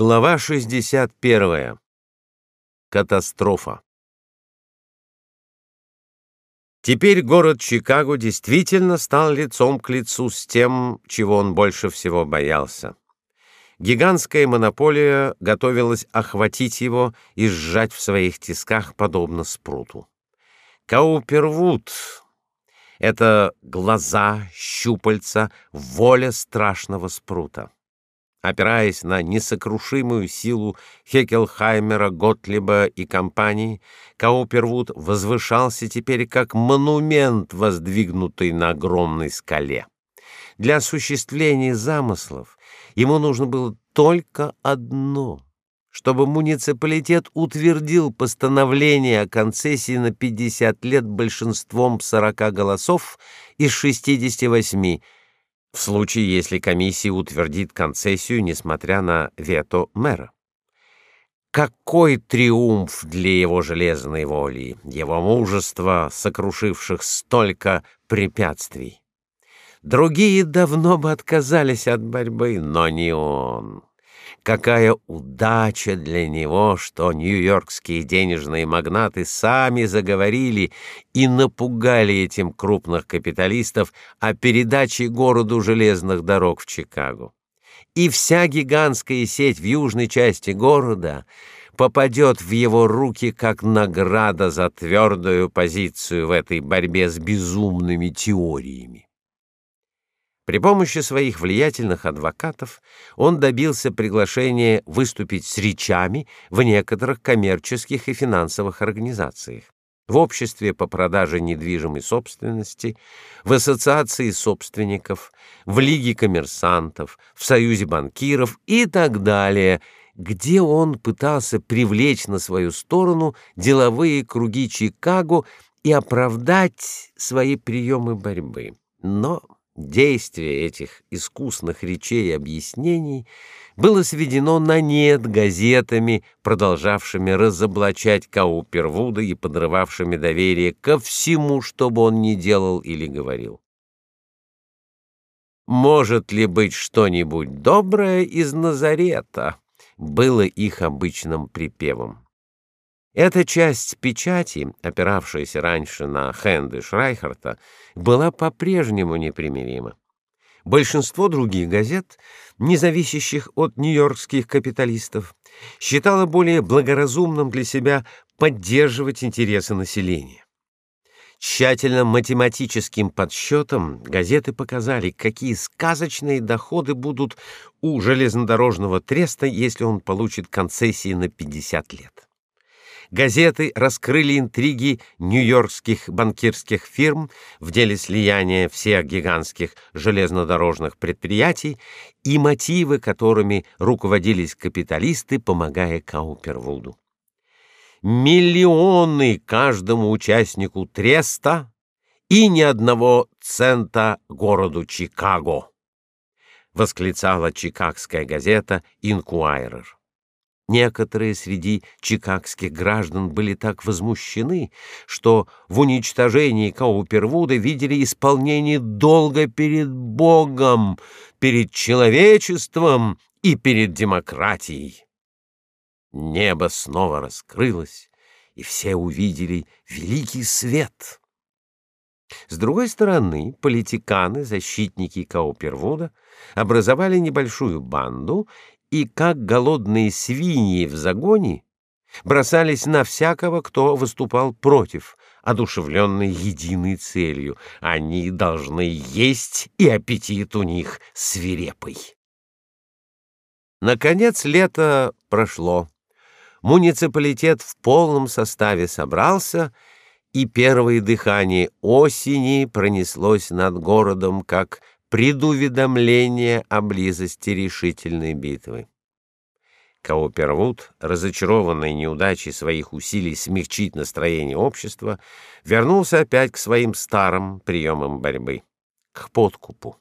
Глава 61. Катастрофа. Теперь город Чикаго действительно стал лицом к лицу с тем, чего он больше всего боялся. Гигантская монополия готовилась охватить его и сжать в своих тисках подобно спруту. Каупервуд — это глаза, щупальца, воля страшного спрута. Опираясь на несокрушимую силу Хекелхаймера, Готлиба и компании, Каупервуд возвышался теперь как монумент, воздвигнутый на огромной скале. Для осуществления замыслов ему нужно было только одно чтобы муниципалитет утвердил постановление о концессии на 50 лет большинством 40 голосов из 68 в случае, если комиссия утвердит концессию, несмотря на вето мэра. Какой триумф для его железной воли, его мужества, сокрушивших столько препятствий! Другие давно бы отказались от борьбы, но не он. Какая удача для него, что нью-йоркские денежные магнаты сами заговорили и напугали этим крупных капиталистов о передаче городу железных дорог в Чикаго. И вся гигантская сеть в южной части города попадет в его руки как награда за твердую позицию в этой борьбе с безумными теориями. При помощи своих влиятельных адвокатов он добился приглашения выступить с речами в некоторых коммерческих и финансовых организациях. В обществе по продаже недвижимой собственности, в ассоциации собственников, в лиге коммерсантов, в союзе банкиров и так далее, где он пытался привлечь на свою сторону деловые круги Чикаго и оправдать свои приемы борьбы. Но Действие этих искусных речей и объяснений было сведено на нет газетами, продолжавшими разоблачать Каупервуда и подрывавшими доверие ко всему, что бы он ни делал или говорил. Может ли быть что-нибудь доброе из Назарета? было их обычным припевом. Эта часть печати, опиравшаяся раньше на Хенды Шрайхарта, была по-прежнему непримирима. Большинство других газет, не зависящих от нью-йоркских капиталистов, считало более благоразумным для себя поддерживать интересы населения. Тщательным математическим подсчетом газеты показали, какие сказочные доходы будут у железнодорожного треста, если он получит концессии на 50 лет газеты раскрыли интриги нью-йоркских банкирских фирм в деле слияния всех гигантских железнодорожных предприятий и мотивы, которыми руководились капиталисты, помогая Каупервуду. Миллионы каждому участнику треста и ни одного цента городу Чикаго, восклицала чикагская газета Инкуайрер. Некоторые среди чикагских граждан были так возмущены, что в уничтожении Каупервуда видели исполнение долга перед Богом, перед человечеством и перед демократией. Небо снова раскрылось, и все увидели великий свет. С другой стороны, политиканы, защитники Каупервуда, образовали небольшую банду и, как голодные свиньи в загоне, бросались на всякого, кто выступал против, одушевленной единой целью. Они должны есть, и аппетит у них свирепый. Наконец лето прошло. Муниципалитет в полном составе собрался, и первое дыхание осени пронеслось над городом, как предуведомление о близости решительной битвы. Каупервуд, разочарованный неудачей своих усилий смягчить настроение общества, вернулся опять к своим старым приемам борьбы к подкупу.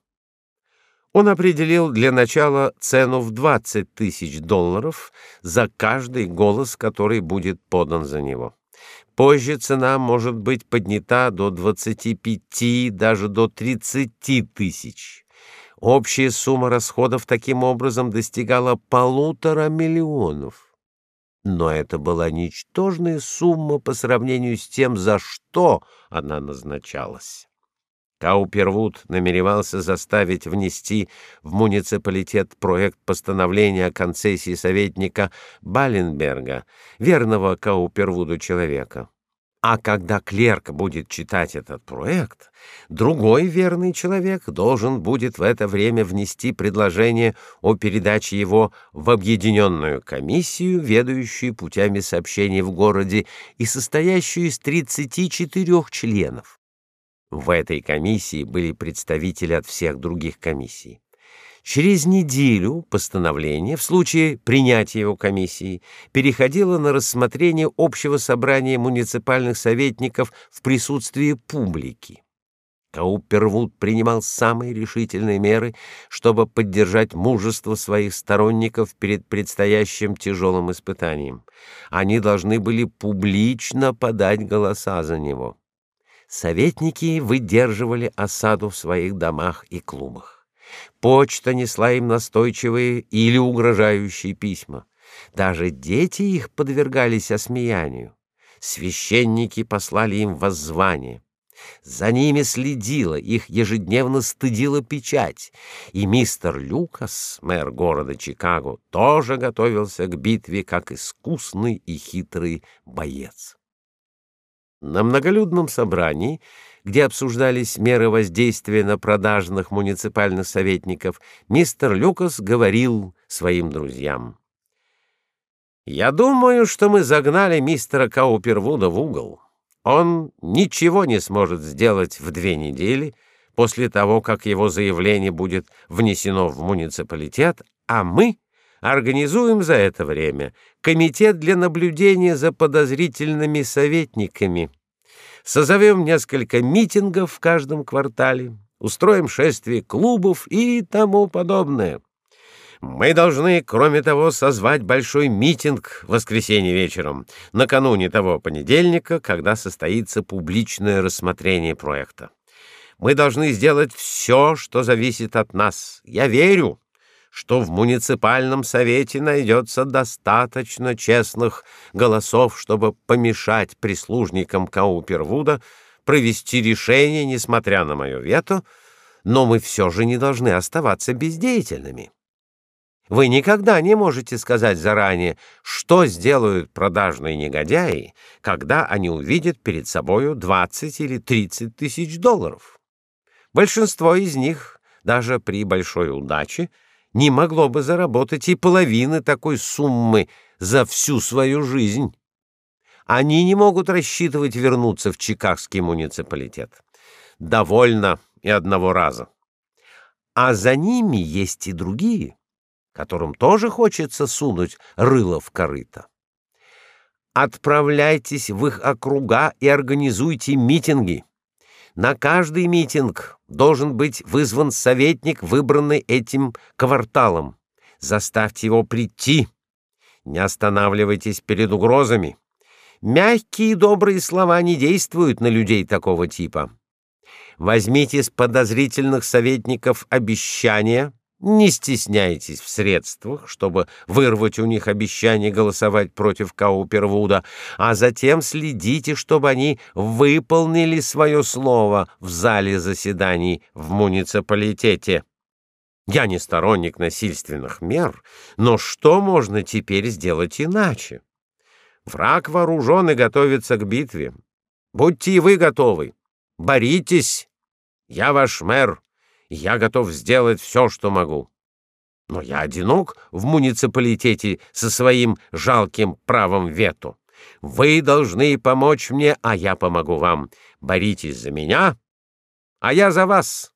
Он определил для начала цену в 20 тысяч долларов за каждый голос, который будет подан за него. Позже цена может быть поднята до 25, даже до 30 тысяч. Общая сумма расходов таким образом достигала полутора миллионов. Но это была ничтожная сумма по сравнению с тем, за что она назначалась. Каупервуд намеревался заставить внести в муниципалитет проект постановления о концессии советника Баленберга, верного Каупервуду человека. А когда клерк будет читать этот проект, другой верный человек должен будет в это время внести предложение о передаче его в объединенную комиссию, ведающую путями сообщений в городе и состоящую из 34 членов. В этой комиссии были представители от всех других комиссий. Через неделю постановление, в случае принятия его комиссией, переходило на рассмотрение общего собрания муниципальных советников в присутствии публики. Каупервуд принимал самые решительные меры, чтобы поддержать мужество своих сторонников перед предстоящим тяжелым испытанием. Они должны были публично подать голоса за него. Советники выдерживали осаду в своих домах и клубах. Почта несла им настойчивые или угрожающие письма. Даже дети их подвергались осмеянию. Священники послали им воззвание. За ними следила, их ежедневно стыдила печать, и мистер Люкас, мэр города Чикаго, тоже готовился к битве как искусный и хитрый боец. На многолюдном собрании где обсуждались меры воздействия на продажных муниципальных советников, мистер Люкас говорил своим друзьям: "Я думаю, что мы загнали мистера Каупервуда в угол. Он ничего не сможет сделать в две недели после того, как его заявление будет внесено в муниципалитет, а мы организуем за это время комитет для наблюдения за подозрительными советниками Созовем несколько митингов в каждом квартале, устроим шествие клубов и тому подобное. Мы должны, кроме того, созвать большой митинг в воскресенье вечером, накануне того понедельника, когда состоится публичное рассмотрение проекта. Мы должны сделать все, что зависит от нас. Я верю, что в муниципальном совете найдется достаточно честных голосов, чтобы помешать прислужникам Каупервуда провести решение, несмотря на мое вето, но мы все же не должны оставаться бездеятельными. Вы никогда не можете сказать заранее, что сделают продажные негодяи, когда они увидят перед собою 20 или 30 тысяч долларов. Большинство из них, даже при большой удаче, не могло бы заработать и половины такой суммы за всю свою жизнь. Они не могут рассчитывать вернуться в Чикагский муниципалитет. Довольно и одного раза. А за ними есть и другие, которым тоже хочется сунуть рыло в корыто. Отправляйтесь в их округа и организуйте митинги. На каждый митинг должен быть вызван советник, выбранный этим кварталом. Заставьте его прийти. Не останавливайтесь перед угрозами. Мягкие и добрые слова не действуют на людей такого типа. Возьмите с подозрительных советников обещания не стесняйтесь в средствах, чтобы вырвать у них обещание голосовать против Каупервуда, а затем следите, чтобы они выполнили свое слово в зале заседаний в муниципалитете. Я не сторонник насильственных мер, но что можно теперь сделать иначе? Враг вооружен и готовится к битве. Будьте и вы готовы. Боритесь. Я ваш мэр я готов сделать все, что могу. Но я одинок в муниципалитете со своим жалким правом вето. Вы должны помочь мне, а я помогу вам. Боритесь за меня, а я за вас.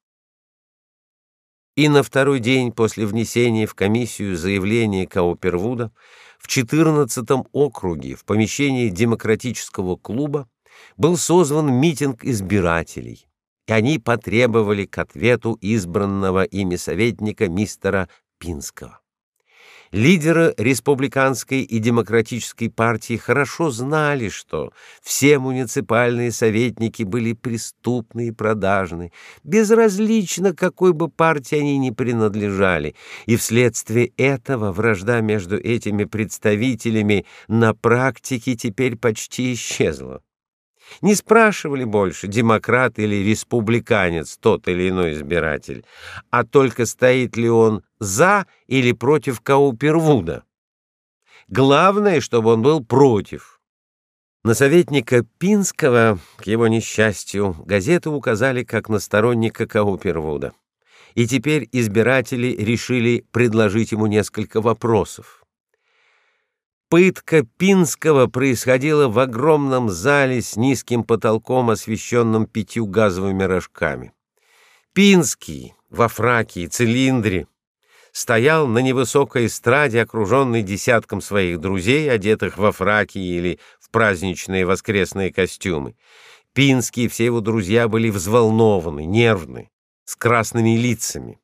И на второй день после внесения в комиссию заявления Каупервуда в 14-м округе в помещении демократического клуба был созван митинг избирателей они потребовали к ответу избранного ими советника мистера Пинского. Лидеры республиканской и демократической партии хорошо знали, что все муниципальные советники были преступны и продажны, безразлично какой бы партии они ни принадлежали, и вследствие этого вражда между этими представителями на практике теперь почти исчезла. Не спрашивали больше, демократ или республиканец тот или иной избиратель, а только стоит ли он за или против Каупервуда. Главное, чтобы он был против. На советника Пинского, к его несчастью, газеты указали как на сторонника Каупервуда. И теперь избиратели решили предложить ему несколько вопросов. Пытка Пинского происходила в огромном зале с низким потолком, освещенным пятью газовыми рожками. Пинский во фраке и цилиндре стоял на невысокой эстраде, окруженный десятком своих друзей, одетых во фраки или в праздничные воскресные костюмы. Пинский и все его друзья были взволнованы, нервны, с красными лицами.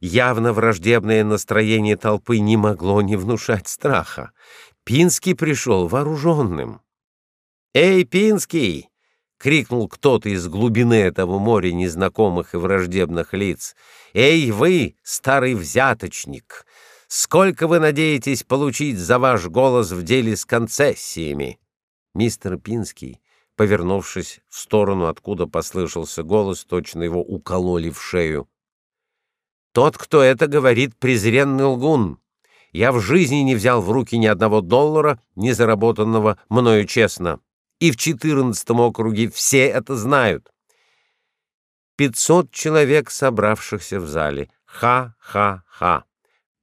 Явно враждебное настроение толпы не могло не внушать страха. Пинский пришел вооруженным. «Эй, Пинский!» — крикнул кто-то из глубины этого моря незнакомых и враждебных лиц. «Эй, вы, старый взяточник! Сколько вы надеетесь получить за ваш голос в деле с концессиями?» Мистер Пинский, повернувшись в сторону, откуда послышался голос, точно его укололи в шею, тот, кто это говорит, презренный лгун. Я в жизни не взял в руки ни одного доллара, не заработанного мною честно. И в четырнадцатом округе все это знают. Пятьсот человек, собравшихся в зале. Ха-ха-ха.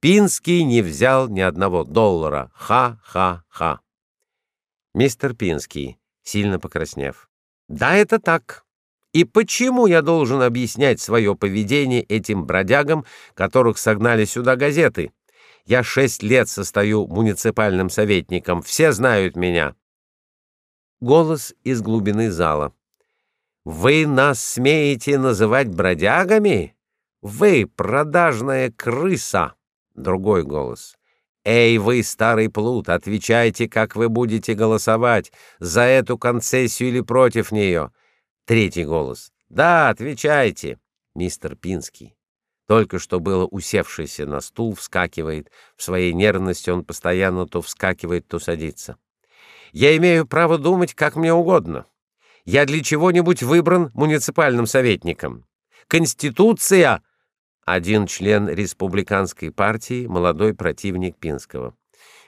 Пинский не взял ни одного доллара. Ха-ха-ха. Мистер Пинский, сильно покраснев. Да, это так. И почему я должен объяснять свое поведение этим бродягам, которых согнали сюда газеты? Я шесть лет состою муниципальным советником, все знают меня. Голос из глубины зала. Вы нас смеете называть бродягами? Вы продажная крыса. Другой голос. Эй, вы старый плут, отвечайте, как вы будете голосовать за эту концессию или против нее. Третий голос. Да, отвечайте, мистер Пинский. Только что было усевшийся на стул, вскакивает. В своей нервности он постоянно то вскакивает, то садится. Я имею право думать, как мне угодно. Я для чего-нибудь выбран муниципальным советником. Конституция один член республиканской партии, молодой противник Пинского.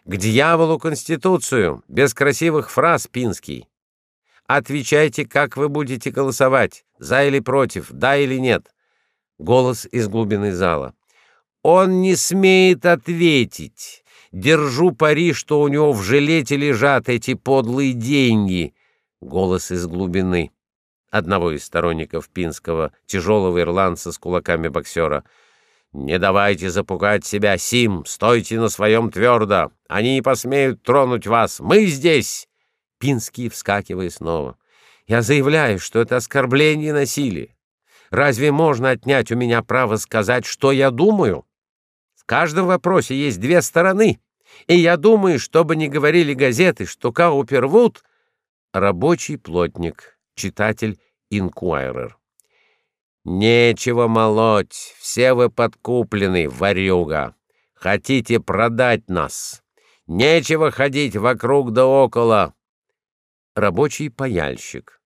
К дьяволу конституцию, без красивых фраз, Пинский. Отвечайте, как вы будете голосовать, за или против, да или нет. Голос из глубины зала. Он не смеет ответить. Держу пари, что у него в жилете лежат эти подлые деньги. Голос из глубины одного из сторонников Пинского, тяжелого ирландца с кулаками боксера. Не давайте запугать себя, Сим, стойте на своем твердо. Они не посмеют тронуть вас. Мы здесь. Пинский, вскакивая снова. «Я заявляю, что это оскорбление и насилие. Разве можно отнять у меня право сказать, что я думаю? В каждом вопросе есть две стороны, и я думаю, чтобы не говорили газеты, что Каупервуд — рабочий плотник, читатель Инкуайрер. Нечего молоть, все вы подкуплены, варюга. Хотите продать нас? Нечего ходить вокруг да около рабочий паяльщик.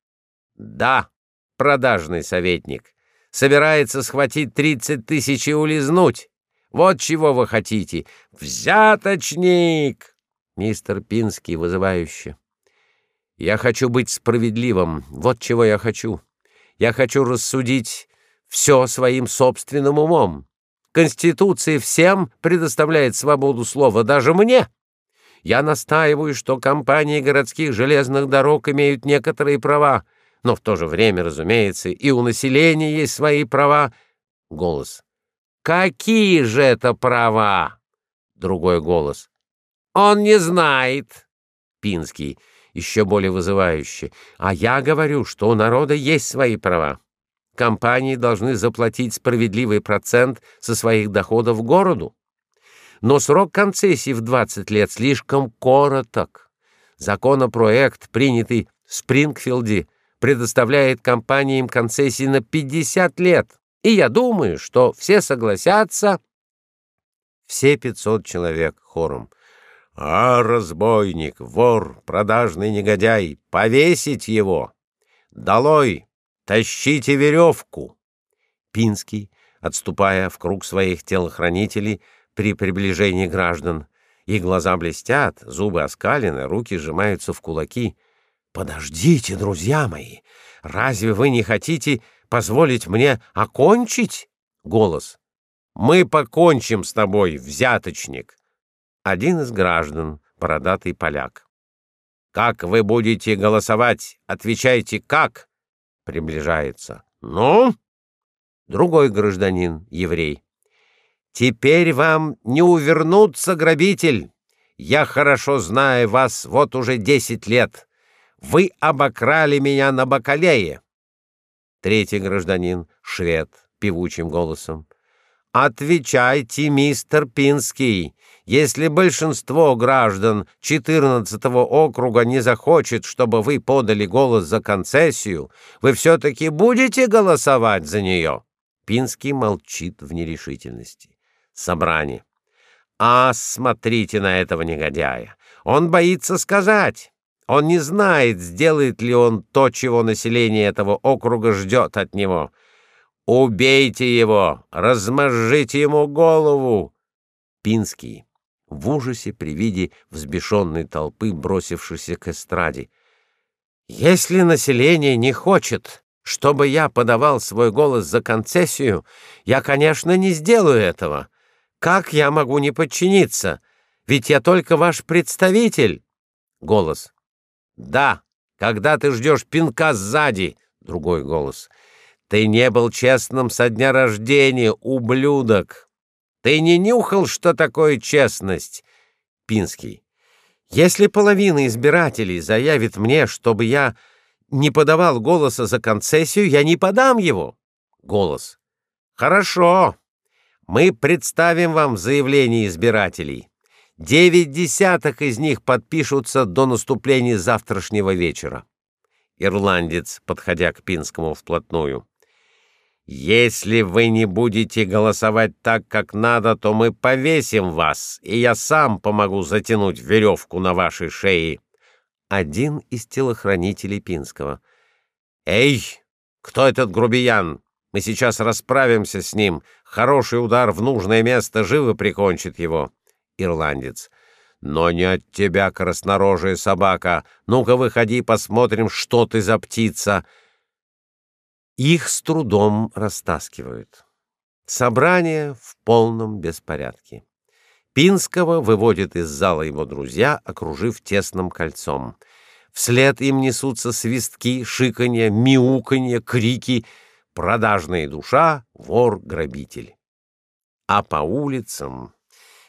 Да, продажный советник. Собирается схватить тридцать тысяч и улизнуть. Вот чего вы хотите. Взяточник! Мистер Пинский вызывающе. Я хочу быть справедливым. Вот чего я хочу. Я хочу рассудить все своим собственным умом. Конституция всем предоставляет свободу слова, даже мне. Я настаиваю, что компании городских железных дорог имеют некоторые права, но в то же время, разумеется, и у населения есть свои права. Голос. Какие же это права? Другой голос. Он не знает. Пинский еще более вызывающе. А я говорю, что у народа есть свои права. Компании должны заплатить справедливый процент со своих доходов городу. Но срок концессии в 20 лет слишком короток. Законопроект, принятый в Спрингфилде, предоставляет компаниям концессии на 50 лет. И я думаю, что все согласятся. Все 500 человек хором. А разбойник, вор, продажный негодяй, повесить его. Долой, тащите веревку. Пинский, отступая в круг своих телохранителей при приближении граждан, их глаза блестят, зубы оскалены, руки сжимаются в кулаки. Подождите, друзья мои, разве вы не хотите позволить мне окончить? Голос. Мы покончим с тобой, взяточник. Один из граждан, бородатый поляк. Как вы будете голосовать? Отвечайте как? Приближается. Ну? Другой гражданин, еврей. Теперь вам не увернуться, грабитель. Я хорошо знаю вас вот уже десять лет. Вы обокрали меня на бакалее. Третий гражданин, швед, певучим голосом. Отвечайте, мистер Пинский. Если большинство граждан 14-го округа не захочет, чтобы вы подали голос за концессию, вы все таки будете голосовать за нее?» Пинский молчит в нерешительности. Собрание. А смотрите на этого негодяя. Он боится сказать. Он не знает, сделает ли он то, чего население этого округа ждет от него. Убейте его, размажите ему голову. Пинский в ужасе при виде взбешенной толпы, бросившейся к эстраде. Если население не хочет, чтобы я подавал свой голос за концессию, я, конечно, не сделаю этого. Как я могу не подчиниться? Ведь я только ваш представитель. Голос. Да, когда ты ждешь пинка сзади. Другой голос. Ты не был честным со дня рождения, ублюдок. Ты не нюхал, что такое честность? Пинский. Если половина избирателей заявит мне, чтобы я не подавал голоса за концессию, я не подам его. Голос. Хорошо. Мы представим вам заявление избирателей. Девять десяток из них подпишутся до наступления завтрашнего вечера. Ирландец, подходя к Пинскому вплотную. Если вы не будете голосовать так, как надо, то мы повесим вас, и я сам помогу затянуть веревку на вашей шее. Один из телохранителей Пинского. Эй, кто этот грубиян? Мы сейчас расправимся с ним. Хороший удар в нужное место живо прикончит его. Ирландец. Но не от тебя, краснорожая собака. Ну-ка выходи, посмотрим, что ты за птица. Их с трудом растаскивают. Собрание в полном беспорядке. Пинского выводят из зала его друзья, окружив тесным кольцом. Вслед им несутся свистки, шиканье, мяуканье, крики «Продажная душа, вор-грабитель». А по улицам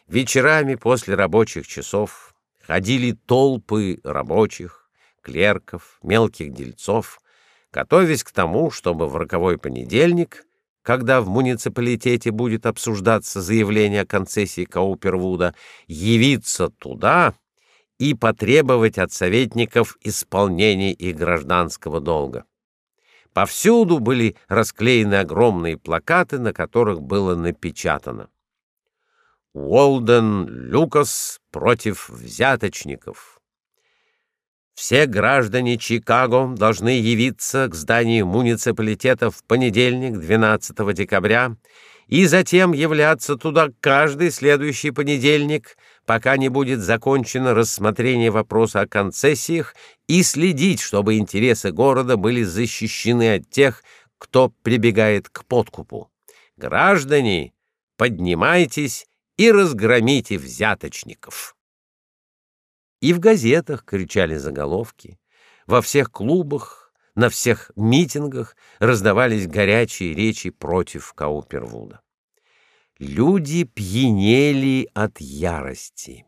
вечерами после рабочих часов ходили толпы рабочих, клерков, мелких дельцов, готовясь к тому, чтобы в роковой понедельник, когда в муниципалитете будет обсуждаться заявление о концессии Каупервуда, явиться туда и потребовать от советников исполнения их гражданского долга. Повсюду были расклеены огромные плакаты, на которых было напечатано: Уолден Люкас против взяточников. Все граждане Чикаго должны явиться к зданию муниципалитета в понедельник, 12 декабря, и затем являться туда каждый следующий понедельник, пока не будет закончено рассмотрение вопроса о концессиях, и следить, чтобы интересы города были защищены от тех, кто прибегает к подкупу. Граждане, поднимайтесь и разгромите взяточников. И в газетах кричали заголовки, во всех клубах, на всех митингах раздавались горячие речи против Каупервуда. Люди пьянели от ярости.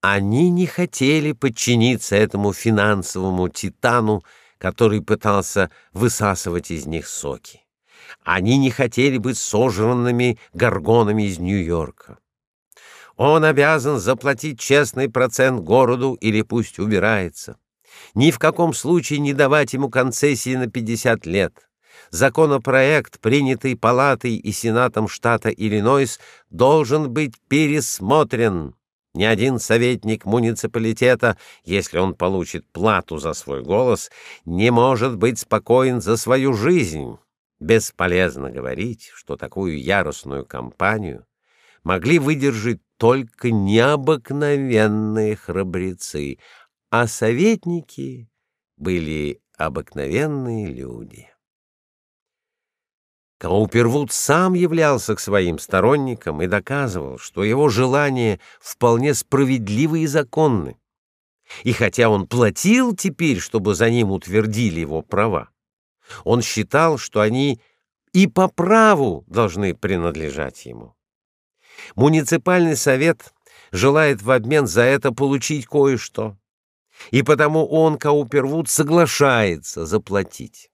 Они не хотели подчиниться этому финансовому титану, который пытался высасывать из них соки. Они не хотели быть сожранными горгонами из Нью-Йорка. Он обязан заплатить честный процент городу или пусть убирается. Ни в каком случае не давать ему концессии на 50 лет. Законопроект, принятый палатой и сенатом штата Иллинойс, должен быть пересмотрен. Ни один советник муниципалитета, если он получит плату за свой голос, не может быть спокоен за свою жизнь. Бесполезно говорить, что такую яростную кампанию могли выдержать только необыкновенные храбрецы, а советники были обыкновенные люди. Каупервуд сам являлся к своим сторонникам и доказывал, что его желания вполне справедливы и законны. И хотя он платил теперь, чтобы за ним утвердили его права, он считал, что они и по праву должны принадлежать ему. Муниципальный совет желает в обмен за это получить кое-что, и потому он, Каупервуд, соглашается заплатить.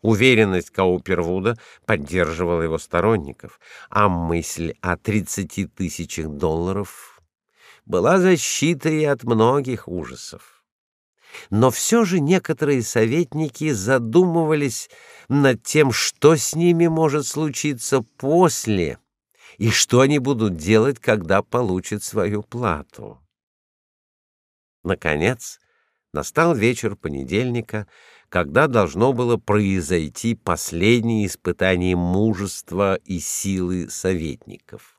Уверенность Каупервуда поддерживала его сторонников, а мысль о 30 тысячах долларов была защитой от многих ужасов. Но все же некоторые советники задумывались над тем, что с ними может случиться после и что они будут делать, когда получат свою плату. Наконец, настал вечер понедельника, когда должно было произойти последнее испытание мужества и силы советников.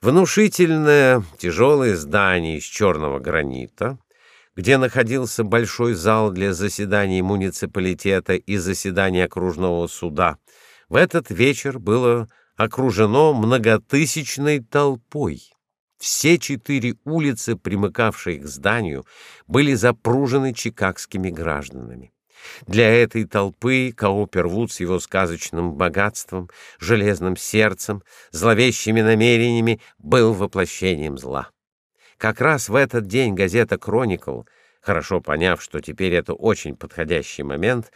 Внушительное тяжелое здание из черного гранита, где находился большой зал для заседаний муниципалитета и заседаний окружного суда, в этот вечер было окружено многотысячной толпой. Все четыре улицы, примыкавшие к зданию, были запружены чикагскими гражданами. Для этой толпы Каупервуд с его сказочным богатством, железным сердцем, зловещими намерениями был воплощением зла. Как раз в этот день газета Chronicle, хорошо поняв, что теперь это очень подходящий момент,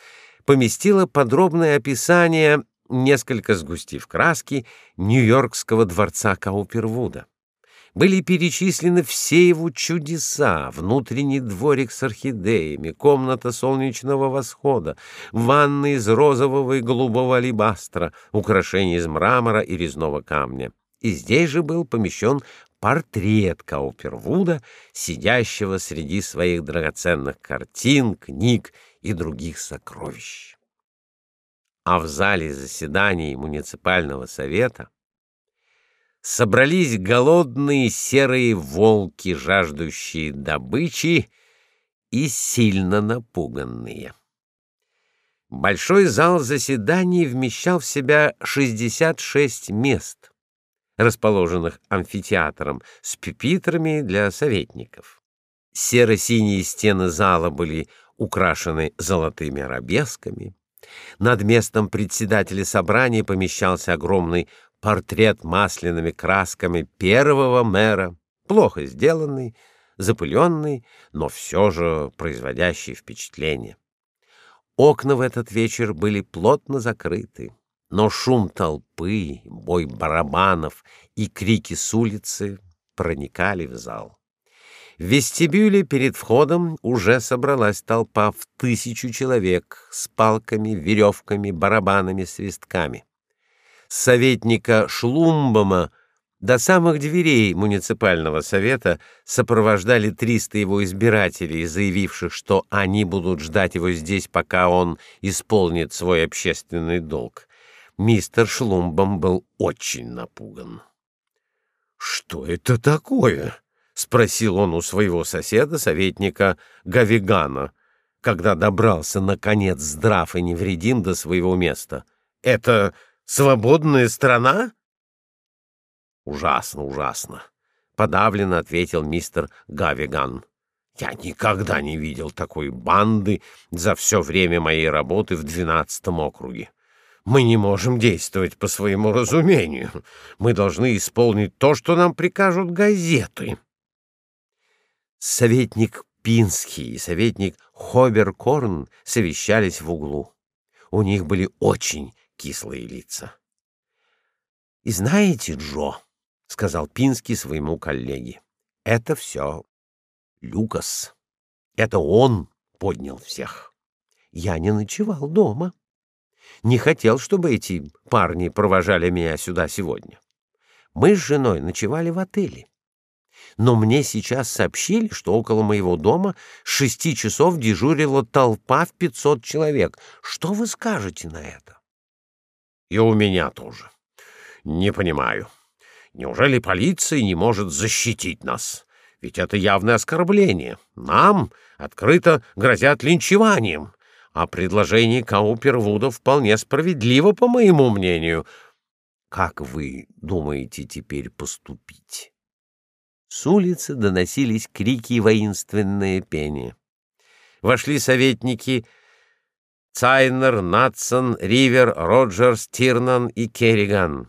поместила подробное описание, несколько сгустив краски, Нью-Йоркского дворца Каупервуда были перечислены все его чудеса: внутренний дворик с орхидеями, комната солнечного восхода, ванны из розового и голубого алебастра, украшения из мрамора и резного камня. И здесь же был помещен портрет Каупервуда, сидящего среди своих драгоценных картин, книг и других сокровищ. А в зале заседаний муниципального совета собрались голодные серые волки, жаждущие добычи и сильно напуганные. Большой зал заседаний вмещал в себя 66 мест, расположенных амфитеатром с пюпитрами для советников. Серо-синие стены зала были украшены золотыми арабесками. Над местом председателя собрания помещался огромный портрет масляными красками первого мэра, плохо сделанный, запыленный, но все же производящий впечатление. Окна в этот вечер были плотно закрыты, но шум толпы, бой барабанов и крики с улицы проникали в зал. В вестибюле перед входом уже собралась толпа в тысячу человек с палками, веревками, барабанами, свистками советника Шлумбома до самых дверей муниципального совета сопровождали 300 его избирателей, заявивших, что они будут ждать его здесь, пока он исполнит свой общественный долг. Мистер Шлумбом был очень напуган. Что это такое? спросил он у своего соседа, советника Гавигана, когда добрался наконец здрав и невредим до своего места. Это Свободная страна? Ужасно, ужасно, подавленно ответил мистер Гавиган. Я никогда не видел такой банды за все время моей работы в двенадцатом округе. Мы не можем действовать по своему разумению. Мы должны исполнить то, что нам прикажут газеты. Советник Пинский и советник Хоберкорн совещались в углу. У них были очень кислые лица. И знаете, Джо, сказал Пинский своему коллеге. Это все Люкас. Это он поднял всех. Я не ночевал дома. Не хотел, чтобы эти парни провожали меня сюда сегодня. Мы с женой ночевали в отеле. Но мне сейчас сообщили, что около моего дома с шести часов дежурила толпа в пятьсот человек. Что вы скажете на это? И у меня тоже. Не понимаю. Неужели полиция не может защитить нас? Ведь это явное оскорбление. Нам открыто грозят линчеванием. А предложение Каупервуда вполне справедливо, по моему мнению. Как вы думаете теперь поступить? С улицы доносились крики и воинственное пение. Вошли советники Цайнер, Натсон, Ривер, Роджерс, Тирнан и Керриган.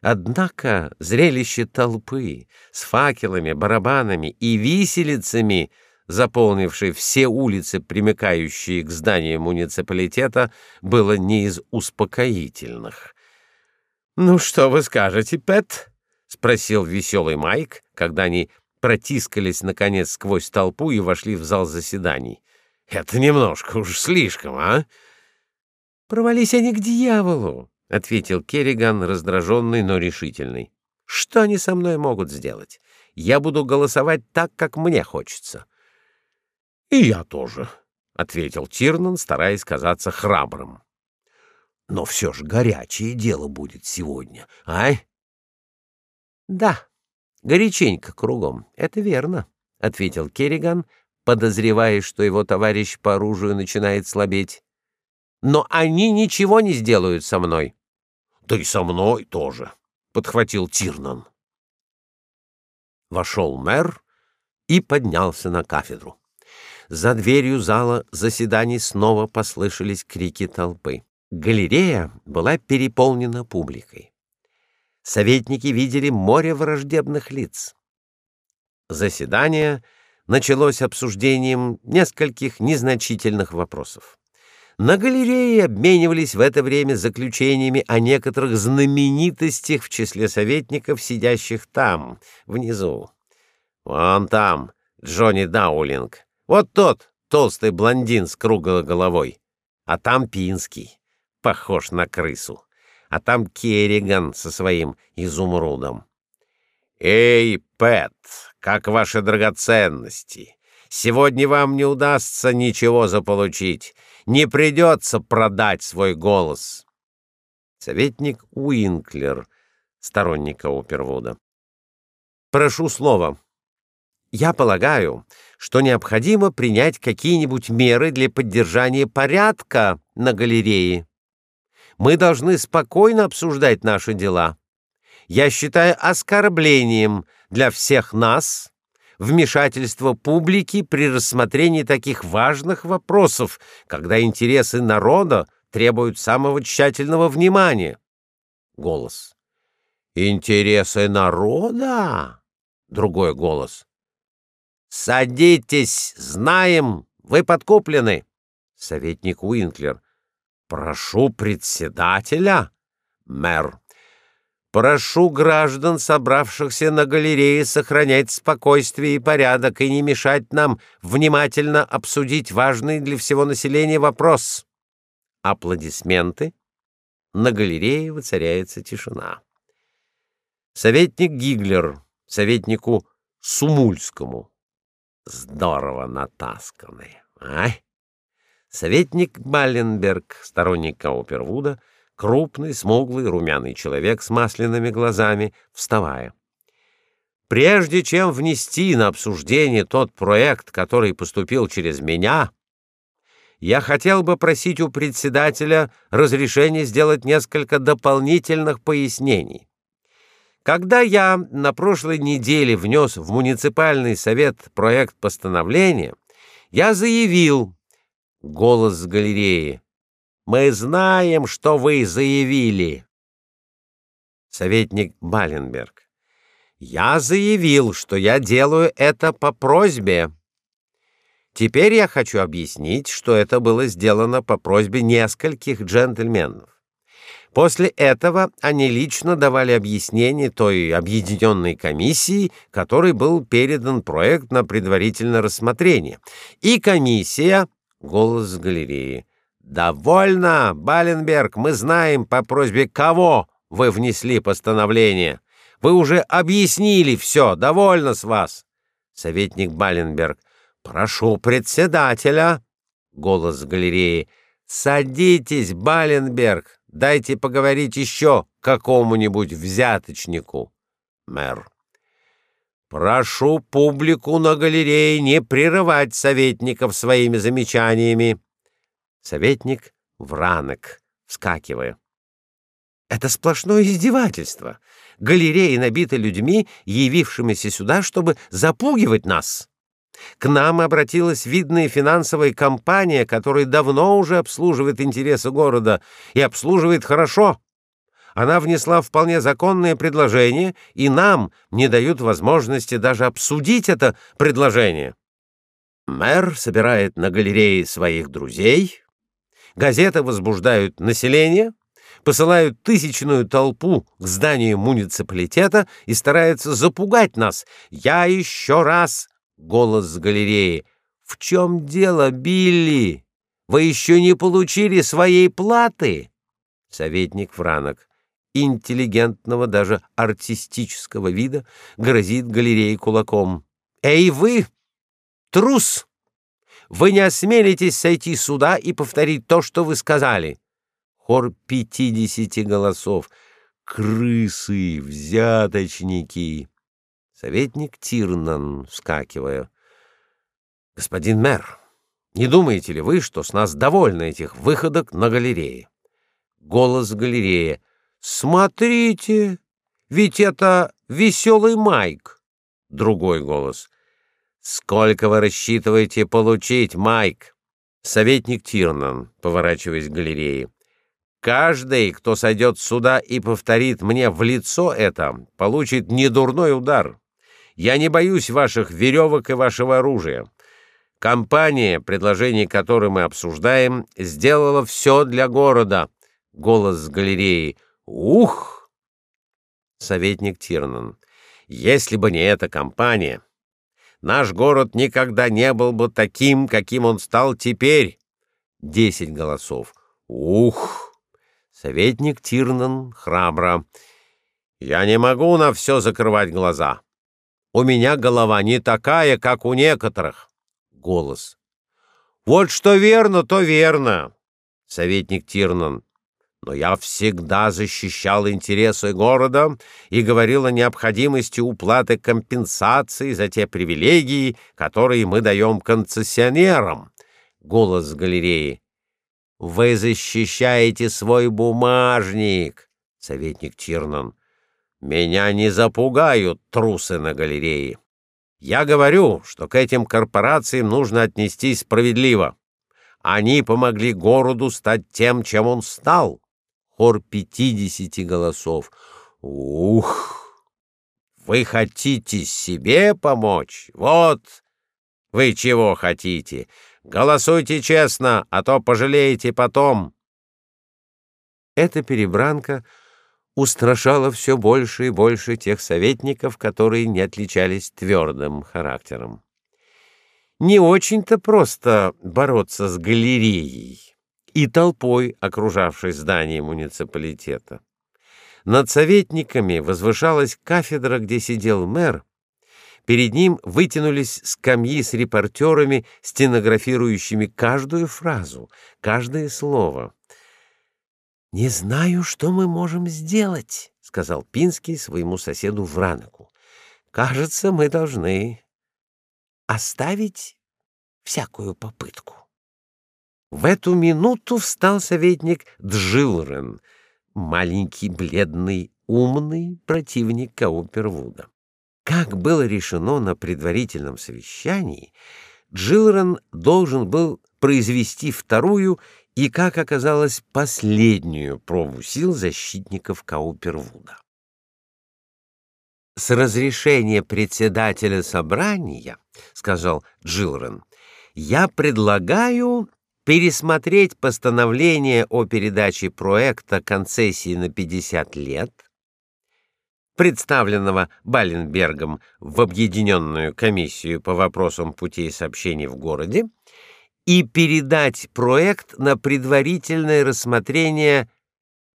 Однако зрелище толпы с факелами, барабанами и виселицами, заполнившей все улицы, примыкающие к зданию муниципалитета, было не из успокоительных. «Ну что вы скажете, Пэт?» — спросил веселый Майк, когда они протискались, наконец, сквозь толпу и вошли в зал заседаний. «Это немножко уж слишком, а?» «Провались они к дьяволу!» — ответил Керриган, раздраженный, но решительный. «Что они со мной могут сделать? Я буду голосовать так, как мне хочется». «И я тоже», — ответил Тирнан, стараясь казаться храбрым. «Но все же горячее дело будет сегодня, а?» «Да, горяченько кругом, это верно», — ответил Керриган, подозревая, что его товарищ по оружию начинает слабеть. «Но они ничего не сделают со мной». Да и со мной тоже, подхватил Тирнан. Вошел мэр и поднялся на кафедру. За дверью зала заседаний снова послышались крики толпы. Галерея была переполнена публикой. Советники видели море враждебных лиц. Заседание началось обсуждением нескольких незначительных вопросов. На галерее обменивались в это время заключениями о некоторых знаменитостях в числе советников, сидящих там, внизу. Вон там Джонни Даулинг. Вот тот толстый блондин с круглой головой. А там Пинский, похож на крысу. А там Керриган со своим изумрудом. Эй, Пэт, как ваши драгоценности? Сегодня вам не удастся ничего заполучить не придется продать свой голос. Советник Уинклер, сторонник Опервуда. Прошу слова. Я полагаю, что необходимо принять какие-нибудь меры для поддержания порядка на галерее. Мы должны спокойно обсуждать наши дела. Я считаю оскорблением для всех нас вмешательство публики при рассмотрении таких важных вопросов, когда интересы народа требуют самого тщательного внимания. Голос. Интересы народа? Другой голос. Садитесь, знаем, вы подкуплены. Советник Уинклер. Прошу председателя. Мэр. Прошу граждан, собравшихся на галерее, сохранять спокойствие и порядок и не мешать нам внимательно обсудить важный для всего населения вопрос. Аплодисменты. На галерее воцаряется тишина. Советник Гиглер, советнику Сумульскому. Здорово натасканный, а? Советник Балленберг, сторонник Каупервуда, крупный, смуглый, румяный человек с масляными глазами, вставая. Прежде чем внести на обсуждение тот проект, который поступил через меня, я хотел бы просить у председателя разрешения сделать несколько дополнительных пояснений. Когда я на прошлой неделе внес в муниципальный совет проект постановления, я заявил голос с галереи мы знаем, что вы заявили. Советник Баленберг. Я заявил, что я делаю это по просьбе. Теперь я хочу объяснить, что это было сделано по просьбе нескольких джентльменов. После этого они лично давали объяснение той объединенной комиссии, которой был передан проект на предварительное рассмотрение. И комиссия голос галереи. Довольно, Баленберг, мы знаем по просьбе кого вы внесли постановление. Вы уже объяснили все, довольно с вас. Советник Баленберг. Прошу председателя. Голос с галереи. Садитесь, Баленберг. Дайте поговорить еще какому-нибудь взяточнику. Мэр. Прошу публику на галерее не прерывать советников своими замечаниями. Советник Вранек, вскакивая. Это сплошное издевательство. Галерея набита людьми, явившимися сюда, чтобы запугивать нас. К нам обратилась видная финансовая компания, которая давно уже обслуживает интересы города и обслуживает хорошо. Она внесла вполне законное предложение, и нам не дают возможности даже обсудить это предложение. Мэр собирает на галерее своих друзей, газеты возбуждают население, посылают тысячную толпу к зданию муниципалитета и стараются запугать нас. Я еще раз голос с галереи. В чем дело, Билли? Вы еще не получили своей платы? Советник Франок, интеллигентного даже артистического вида, грозит галерее кулаком. Эй вы, трус! Вы не осмелитесь сойти сюда и повторить то, что вы сказали. Хор пятидесяти голосов. Крысы, взяточники. Советник Тирнан, вскакивая. Господин мэр, не думаете ли вы, что с нас довольны этих выходок на галерее? Голос галереи. Смотрите, ведь это веселый Майк. Другой голос. Сколько вы рассчитываете получить, Майк? Советник Тирнан, поворачиваясь к галерее. Каждый, кто сойдет сюда и повторит мне в лицо это, получит недурной удар. Я не боюсь ваших веревок и вашего оружия. Компания, предложение которой мы обсуждаем, сделала все для города. Голос с галереи. Ух! Советник Тирнан. Если бы не эта компания, наш город никогда не был бы таким, каким он стал теперь. Десять голосов. Ух! Советник Тирнан храбро. Я не могу на все закрывать глаза. У меня голова не такая, как у некоторых. Голос. Вот что верно, то верно. Советник Тирнан. Но я всегда защищал интересы города и говорил о необходимости уплаты компенсации за те привилегии, которые мы даем концессионерам. Голос с галереи. Вы защищаете свой бумажник. Советник Тирнан. Меня не запугают трусы на галерее. Я говорю, что к этим корпорациям нужно отнестись справедливо. Они помогли городу стать тем, чем он стал. Хор пятидесяти голосов. Ух! Вы хотите себе помочь? Вот вы чего хотите? Голосуйте честно, а то пожалеете потом. Эта перебранка устрашало все больше и больше тех советников, которые не отличались твердым характером. Не очень-то просто бороться с галереей и толпой, окружавшей здание муниципалитета. Над советниками возвышалась кафедра, где сидел мэр. Перед ним вытянулись скамьи с репортерами, стенографирующими каждую фразу, каждое слово. Не знаю, что мы можем сделать, сказал Пинский своему соседу Враноку. Кажется, мы должны оставить всякую попытку. В эту минуту встал советник Джилрен, маленький, бледный, умный противник Каупервуда. Как было решено на предварительном совещании, Джилрен должен был произвести вторую и, как оказалось, последнюю пробу сил защитников Каупервуда. С разрешения председателя собрания, сказал Джилрен, я предлагаю пересмотреть постановление о передаче проекта концессии на 50 лет, представленного Баленбергом в объединенную комиссию по вопросам путей сообщений в городе, и передать проект на предварительное рассмотрение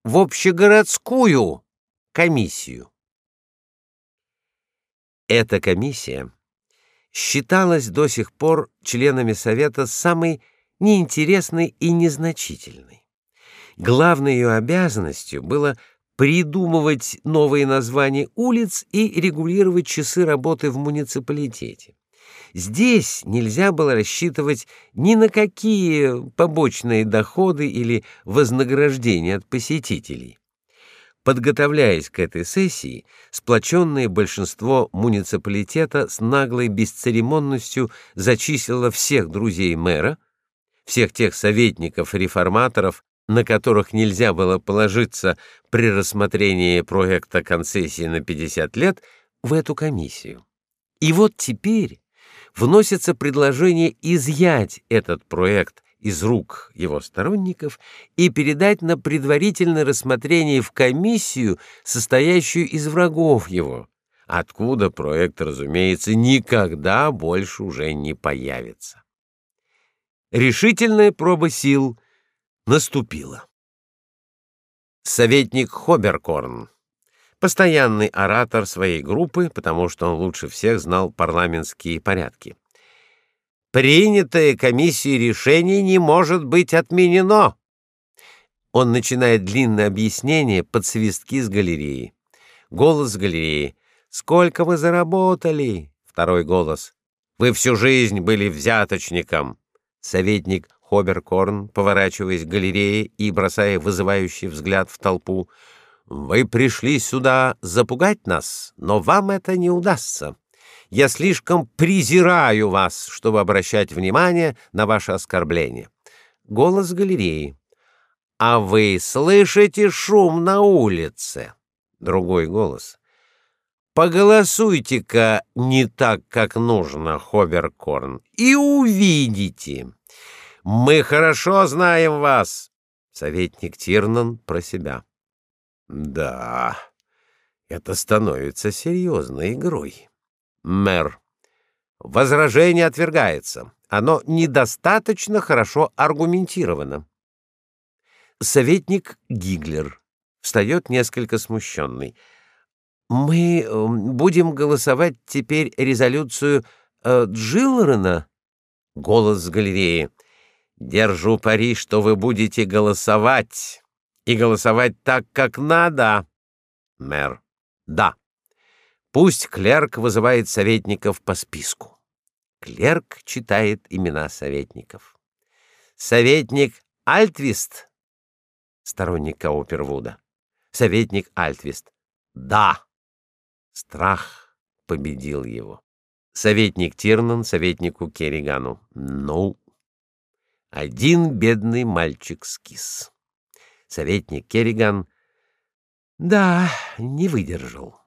в общегородскую комиссию. Эта комиссия считалась до сих пор членами совета самой неинтересной и незначительной. Главной ее обязанностью было придумывать новые названия улиц и регулировать часы работы в муниципалитете. Здесь нельзя было рассчитывать ни на какие побочные доходы или вознаграждения от посетителей. Подготовляясь к этой сессии, сплоченное большинство муниципалитета с наглой бесцеремонностью зачислило всех друзей мэра, всех тех советников-реформаторов, на которых нельзя было положиться при рассмотрении проекта концессии на 50 лет, в эту комиссию. И вот теперь вносится предложение изъять этот проект из рук его сторонников и передать на предварительное рассмотрение в комиссию, состоящую из врагов его, откуда проект, разумеется, никогда больше уже не появится. Решительная проба сил наступила. Советник Хоберкорн постоянный оратор своей группы, потому что он лучше всех знал парламентские порядки. Принятое комиссией решение не может быть отменено. Он начинает длинное объяснение под свистки с галереи. Голос с галереи: "Сколько вы заработали?" Второй голос: "Вы всю жизнь были взяточником". Советник Хоберкорн, поворачиваясь к галерее и бросая вызывающий взгляд в толпу: вы пришли сюда запугать нас, но вам это не удастся. Я слишком презираю вас, чтобы обращать внимание на ваше оскорбление. Голос галереи. А вы слышите шум на улице? Другой голос. Поголосуйте-ка не так, как нужно, Хоберкорн, и увидите. Мы хорошо знаем вас. Советник Тирнан про себя. Да, это становится серьезной игрой. Мэр. Возражение отвергается. Оно недостаточно хорошо аргументировано. Советник Гиглер встает несколько смущенный. Мы эм, будем голосовать теперь резолюцию э, Джиллерена. Голос с галереи. Держу пари, что вы будете голосовать и голосовать так, как надо. Мэр. Да. Пусть клерк вызывает советников по списку. Клерк читает имена советников. Советник Альтвист, сторонник Каупервуда. Советник Альтвист. Да. Страх победил его. Советник Тирнан советнику Керригану. Ну, один бедный мальчик скис советник Керриган, да, не выдержал.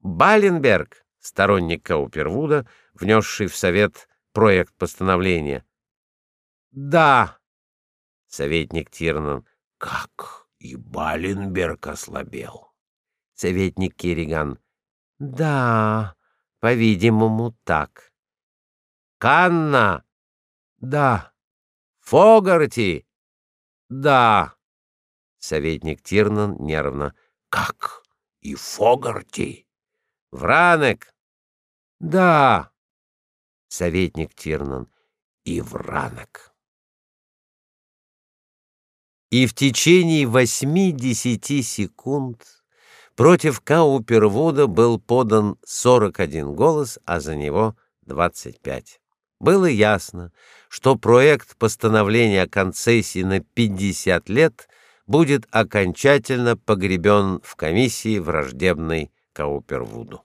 Баленберг, сторонник Каупервуда, внесший в совет проект постановления. Да, советник Тирнан, как и Баленберг ослабел. Советник Керриган. Да, по-видимому, так. Канна. Да. Фогарти. Да. Советник Тирнан нервно. Как? И Фогарти? Вранек. Да. Советник Тирнан. И Вранек. И в течение восьми-десяти секунд против Каупервуда был подан сорок один голос, а за него двадцать пять. Было ясно, что проект постановления о концессии на 50 лет будет окончательно погребен в комиссии враждебной Каупервуду.